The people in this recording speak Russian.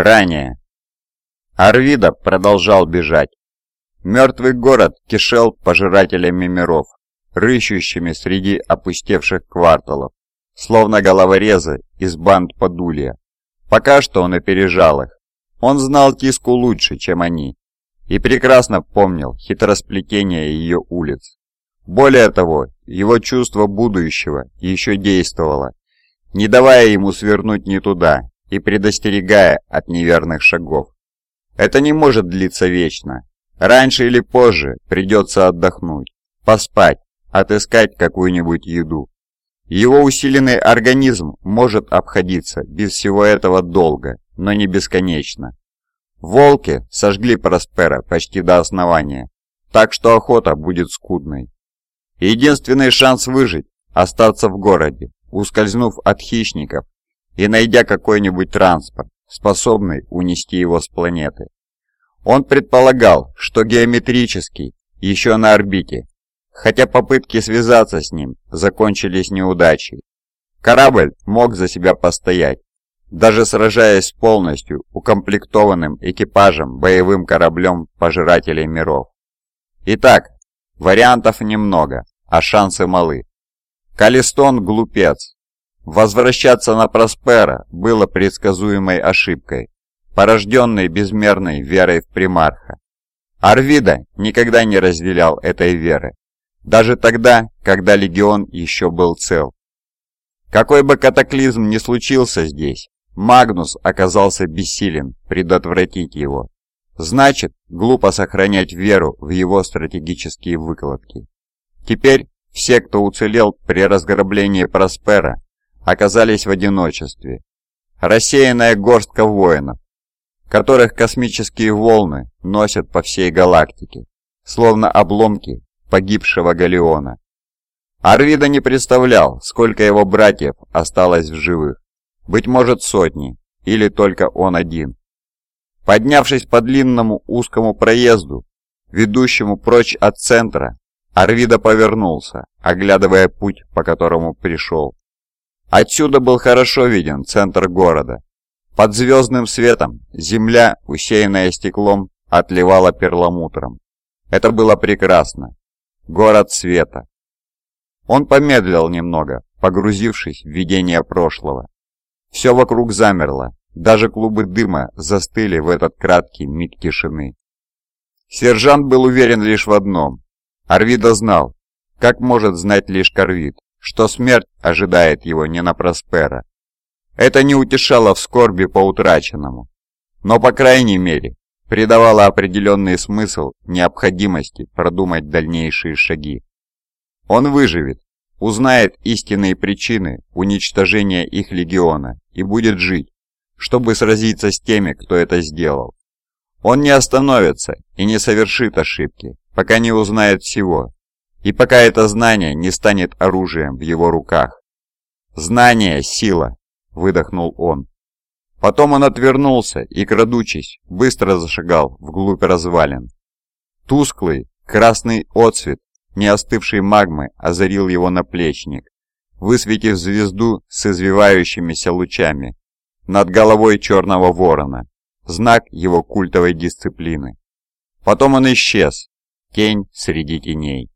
Ранее. Арвида продолжал бежать. Мертвый город кишел пожирателями миров, рыщущими среди опустевших кварталов, словно головорезы из банд Подулья. Пока что он опережал их. Он знал Тиску лучше, чем они, и прекрасно помнил хитросплетение ее улиц. Более того, его чувство будущего еще действовало, не давая ему свернуть не туда и предостерегая от неверных шагов. Это не может длиться вечно. Раньше или позже придется отдохнуть, поспать, отыскать какую-нибудь еду. Его усиленный организм может обходиться без всего этого долго, но не бесконечно. Волки сожгли Проспера почти до основания, так что охота будет скудной. Единственный шанс выжить – остаться в городе, ускользнув от хищников и найдя какой-нибудь транспорт, способный унести его с планеты. Он предполагал, что геометрический еще на орбите, хотя попытки связаться с ним закончились неудачей. Корабль мог за себя постоять, даже сражаясь с полностью укомплектованным экипажем боевым кораблем Пожирателей миров. Итак, вариантов немного, а шансы малы. Калистон глупец. Возвращаться на Проспера было предсказуемой ошибкой, порожденной безмерной верой в примарха. Арвида никогда не разделял этой веры, даже тогда, когда легион еще был цел. Какой бы катаклизм ни случился здесь, Магнус оказался бессилен предотвратить его. Значит, глупо сохранять веру в его стратегические выкладки. Теперь все, кто уцелел при разграблении Проспера, оказались в одиночестве. Рассеянная горстка воинов, которых космические волны носят по всей галактике, словно обломки погибшего Галеона. Арвида не представлял, сколько его братьев осталось в живых. Быть может сотни, или только он один. Поднявшись по длинному узкому проезду, ведущему прочь от центра, Арвида повернулся, оглядывая путь, по которому пришел. Отсюда был хорошо виден центр города. Под звездным светом земля, усеянная стеклом, отливала перламутром. Это было прекрасно. Город света. Он помедлил немного, погрузившись в видение прошлого. Все вокруг замерло, даже клубы дыма застыли в этот краткий миг тишины. Сержант был уверен лишь в одном. Арвида знал, как может знать лишь Корвид, что смерть ожидает его не на Проспера. Это не утешало в скорби по утраченному, но, по крайней мере, придавало определенный смысл необходимости продумать дальнейшие шаги. Он выживет, узнает истинные причины уничтожения их легиона и будет жить, чтобы сразиться с теми, кто это сделал. Он не остановится и не совершит ошибки, пока не узнает всего, и пока это знание не станет оружием в его руках. «Знание – сила!» – выдохнул он. Потом он отвернулся и, крадучись, быстро зашагал вглубь развалин. Тусклый, красный отцвет не остывшей магмы озарил его наплечник, высветив звезду с извивающимися лучами над головой черного ворона, знак его культовой дисциплины. Потом он исчез, тень среди теней.